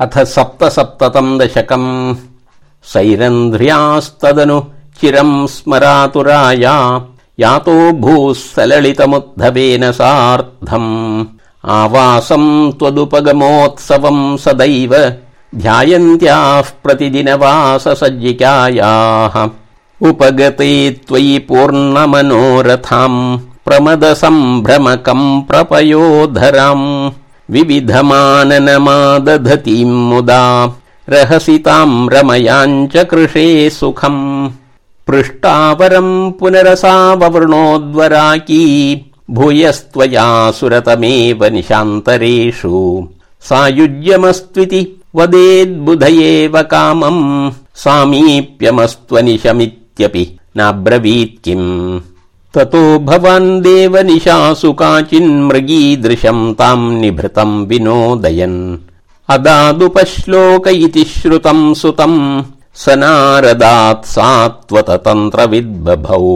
अथ सप्तसप्ततम् दशकम्। सैरन्ध्र्यास्तदनु चिरम् स्मरातुराया यातो भूः सललितमुद्धवेन सार्धम्। आवासम् त्वदुपगमोत्सवम् सदैव। ध्यायन्त्याः प्रतिदिनवाससज्जिकायाः। उपगते त्वयि पूर्णमनोरथाम्। प्रमदसम्भ्रमकम् प्रपयोधराम् विविधमाननमादधतीम् मुदा रहसि ताम् रमयाम् च कृषे सुखम्। पृष्टावरम् पुनरसाववृणोद्वराकी भूयस्त्वया सुरतमेव निशान्तरेषु। सायुज्यमस्त्विति वदेद्बुधयेव कामम्। सामीप्यमस्त्वनिशमित्यपि नाब्रवीत् किम् ततो भवान् देवनिशासु काचिन्मृगीदृशम् ताम् निभृतम् विनोदयन् अदादुपश्लोक इति श्रुतम् सुतम् स नारदात् सात्वततन्त्रविद्बभौ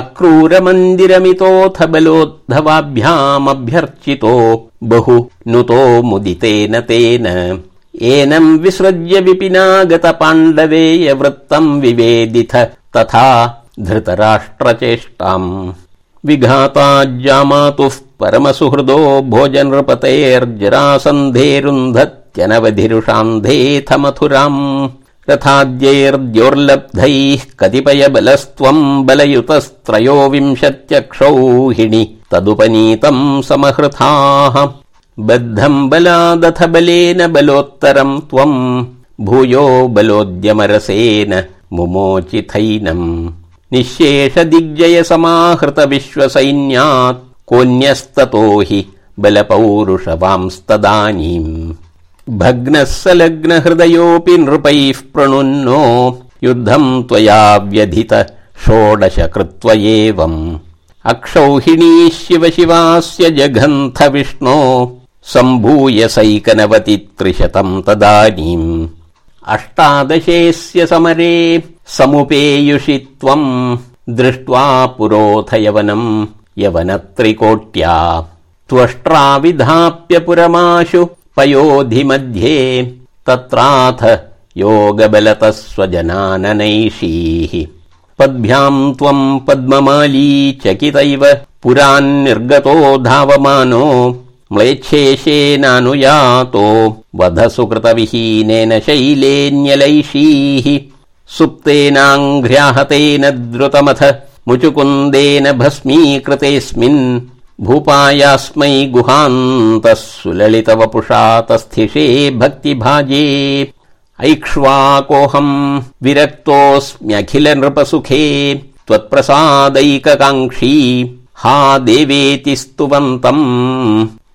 अक्रूरमन्दिरमितोऽथ बलोद्धवाभ्यामभ्यर्चितो बहु नुतो मुदितेन तेन। एनम् विसृज्य पाण्डवेय वृत्तम् विवेदिथ तथा धृतराष्ट्रचेष्टाम्। विघाताज्जामातुः परमसुहृदो भोजनृपतेर्जरासन्धेरुन्धत्यनवधिरुषान्धेऽथ मथुराम् रथाद्यैर्द्योर्लब्धैः कतिपय बलस्त्वम् बलयुतस्त्रयोविंशत्यक्षौहिणि तदुपनीतम् समहृथाः। बद्धम् बलादथ बलेन बलोत्तरम् त्वम् भूयो बलोद्यमरसेन मुमोचिथैनम् निःशेष दिग्जय समाहृत विश्वसैन्यात् कोऽन्यस्ततो हि बलपौरुषवांस्तदानीम्। भग्नः सलग्न हृदयोऽपि नृपैः प्रणुन्नो युद्धम् त्वया व्यधित षोडश कृत्व एवम् अक्षौहिणी शिव शिवास्य जघन्थ विष्णो सम्भूय सैकनवति त्रिशतम् तदानीम् अष्टादशेऽस्य समरे समुपेयुषि त्वम् दृष्ट्वा पुरोथ यवनम् यवनत्रिकोट्या त्वष्ट्राविधाप्य पुरमाशु पयोधि मध्ये तत्राथ योगबलतः स्वजनाननैषीः पद्भ्याम् त्वम् पद्ममाली चकितैव पुरान्निर्गतो धावमानो म्लेच्छेशेनानुयातो वध सुकृतविहीनेन शैलेऽन्यलैषीः सुप्तेनाङ्घ्र्याहतेन द्रुतमथ मुचुकुन्देन भस्मीकृतेऽस्मिन् भूपायास्मै गुहान्तः सुललितवपुषा तस्थिषे भक्तिभाजे ऐक्ष्वाकोऽहम् विरक्तोऽस्म्यखिल नृपसुखे त्वत्प्रसादैककाङ्क्षी हा देवेति स्तुवन्तम्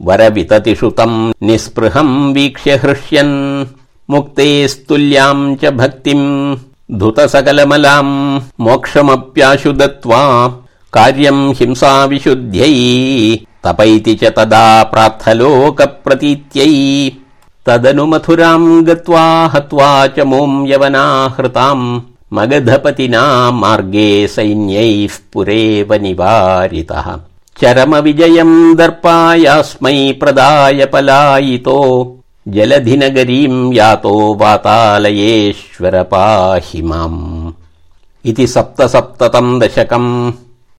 वरविततिषु तम् निःस्पृहम् वीक्ष्य हृष्यन्। मुक्तेस्तुल्याम् च भक्तिम् धुत सकलमलाम् मोक्षमप्याशु दत्त्वा कार्यम् हिंसाविशुद्ध्यै तपैति च तदा प्रार्थलोकप्रतीत्यै। तदनु मथुराम् गत्वा हत्वा च मोम् यवनाहृताम् मगधपतिना मार्गे सैन्यैः पुरेव निवारितः चरमविजयम् दर्पायास्मै प्रदाय पलायितो जलधिनगरीम् यातो वातालयेश्वर पाहि माम् इति सप्तसप्ततम् दशकम्